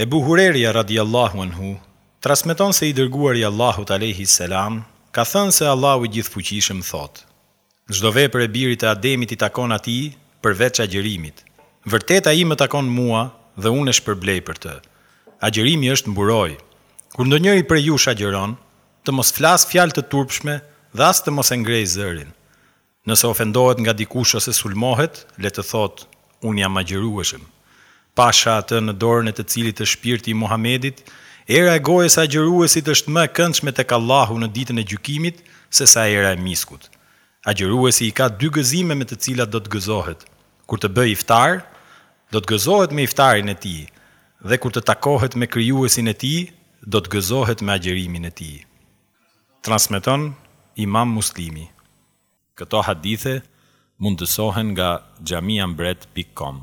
Ebu Hurejra radijallahu anhu transmeton se i Dërguari i Allahut alejhi selam ka thënë se Allahu i Gjithëfuqishëm thotë, Çdo vepër e birit të Ademit i takon atij përveç agjërimit. Vërtet ai më takon mua dhe unë e shpërblej për të. Agjërimi është mburojë. Kur ndonjëri prej jush agjëron, të mos flasë fjalë të turpshme dhe as të mos e ngrejë zërin. Nëse ofendohet nga dikush ose sulmohet, le të thotë, Unë jam agjërueshëm. Pasha atë në dorën e të cilit është shpirti i Muhamedit, Era e gojës së agjëruesit është më e këndshme tek Allahu në Ditën e Gjykimit sesa era e miskut. Agjëruesi i ka dy gëzime me të cilat do të gëzohet, kur të bëjë iftar, do të gëzohet me iftarin e tij, dhe kur të takohet me Krijuesin e tij, do të gëzohet me agjërimin e tij. Transmeton Imam Muslimi. Këto hadithe mundësohen nga xhamiambret pikë com.